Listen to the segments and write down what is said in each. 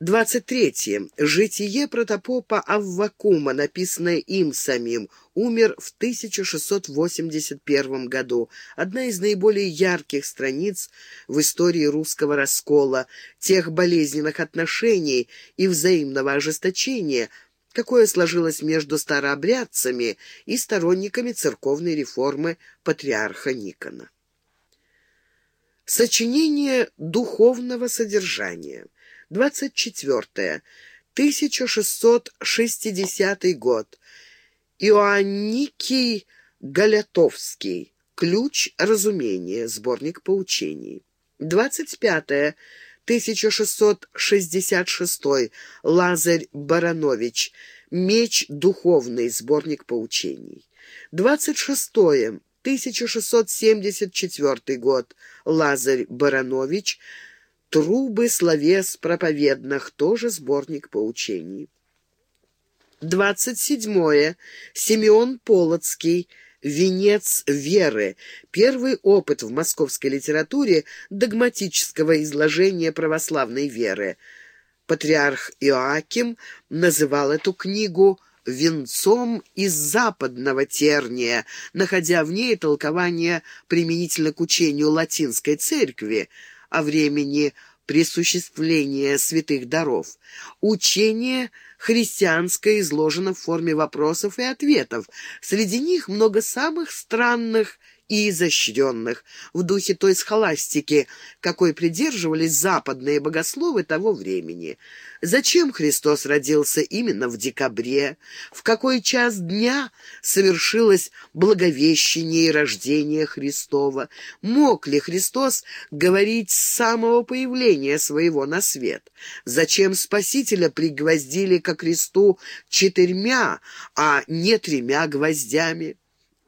23. Житие протопопа Аввакума, написанное им самим, умер в 1681 году. Одна из наиболее ярких страниц в истории русского раскола, тех болезненных отношений и взаимного ожесточения, какое сложилось между старообрядцами и сторонниками церковной реформы патриарха Никона. Сочинение духовного содержания – 24. 1660 год. Иоанникий Галятовский. Ключ разумения. Сборник поучений. 25. 1666. Лазарь Баранович. Меч духовный. Сборник поучений. 26. 1674 год. Лазарь Баранович. Трубы словес проповедных, тоже сборник поучений. Двадцать седьмое. Симеон Полоцкий. «Венец веры» — первый опыт в московской литературе догматического изложения православной веры. Патриарх Иоаким называл эту книгу «венцом из западного терния», находя в ней толкование применительно к учению латинской церкви — о времени присуществления святых даров. Учение христианское изложено в форме вопросов и ответов. Среди них много самых странных и изощренных, в духе той схоластики, какой придерживались западные богословы того времени. Зачем Христос родился именно в декабре? В какой час дня совершилось благовещение и рождение Христова? Мог ли Христос говорить с самого появления своего на свет? Зачем Спасителя пригвоздили ко кресту четырьмя, а не тремя гвоздями?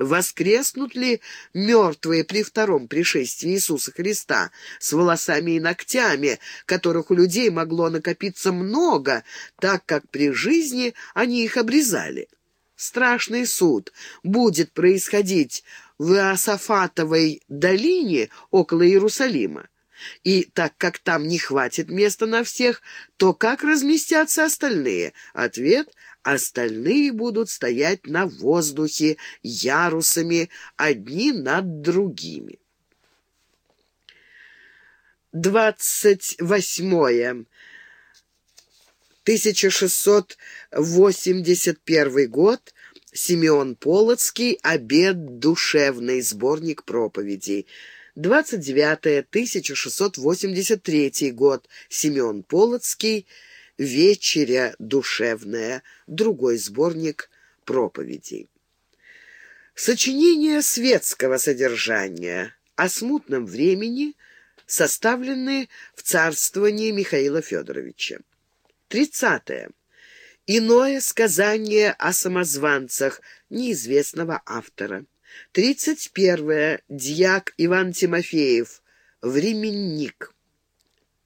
Воскреснут ли мертвые при втором пришествии Иисуса Христа с волосами и ногтями, которых у людей могло накопиться много, так как при жизни они их обрезали? Страшный суд будет происходить в Иосафатовой долине около Иерусалима. И так как там не хватит места на всех, то как разместятся остальные? Ответ – остальные будут стоять на воздухе ярусами, одни над другими. Двадцать восьмое. 1681 год. Симеон Полоцкий. Обед душевный. Сборник проповедей. 29 1683 год. Семен Полоцкий. «Вечеря душевная», другой сборник проповедей. Сочинения светского содержания о смутном времени составлены в царствовании Михаила Федоровича. Тридцатое. Иное сказание о самозванцах неизвестного автора. Тридцать первое. Дьяк Иван Тимофеев. Временник.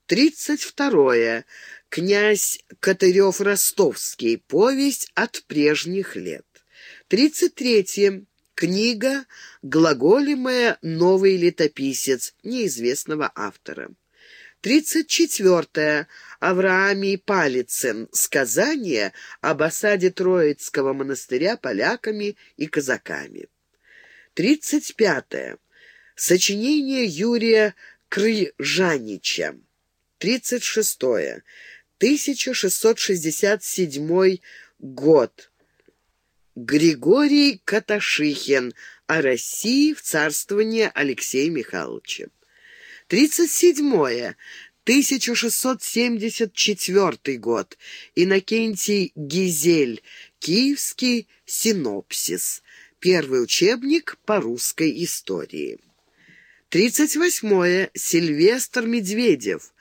Тридцать второе. Князь Катырев-Ростовский. Повесть от прежних лет. Тридцать третье. Книга «Глаголемая новый летописец» неизвестного автора. Тридцать четвертое. Авраамий Палицын. Сказание об осаде Троицкого монастыря поляками и казаками. Тридцать пятое. Сочинение Юрия Крыжанича. Тридцать шестое. 1667 год. Григорий Каташихин о России в царствовании Алексея Михайловича. 37. 1674 год. Иннокентий Гизель. Киевский синопсис. Первый учебник по русской истории. 38. Сильвестр Медведев.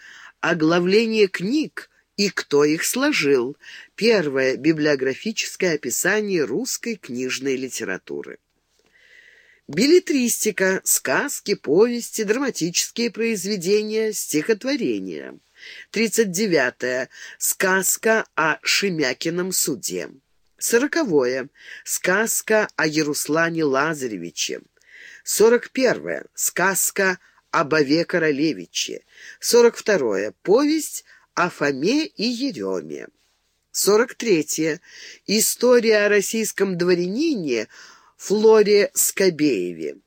Оглавление книг и кто их сложил. Первое библиографическое описание русской книжной литературы. Билетристика, сказки, повести, драматические произведения, стихотворения. 39. -е. Сказка о Шемякином суде. 40. -е. Сказка о Яруслане Лазаревиче. 41. -е. Сказка об Ове Королевиче. 42. -е. Повесть о Фоме и Ереме. 43. История о российском дворянине Флоре Скобееве.